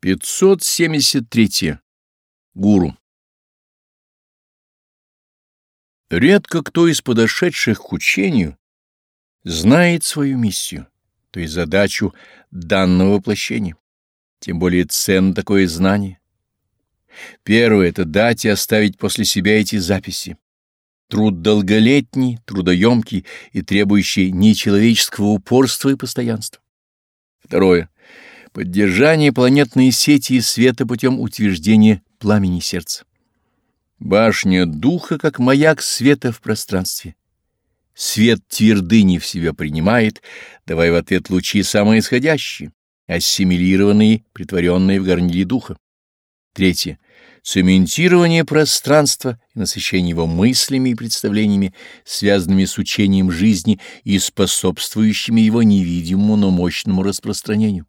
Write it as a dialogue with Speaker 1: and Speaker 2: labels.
Speaker 1: 573. Гуру. Редко кто из подошедших к учению знает свою миссию, то есть задачу данного воплощения. Тем более ценно такое знание. Первое — это дать и оставить после себя эти записи. Труд долголетний, трудоемкий и требующий нечеловеческого упорства и постоянства. Второе — Поддержание планетной сети и света путем утверждения пламени сердца. Башня духа, как маяк света в пространстве. Свет твердыни в себя принимает, давая в ответ лучи самоисходящие, ассимилированные, притворенные в горниле духа. Третье. Цементирование пространства и насыщение его мыслями и представлениями, связанными с учением жизни и способствующими его невидимому, но мощному распространению.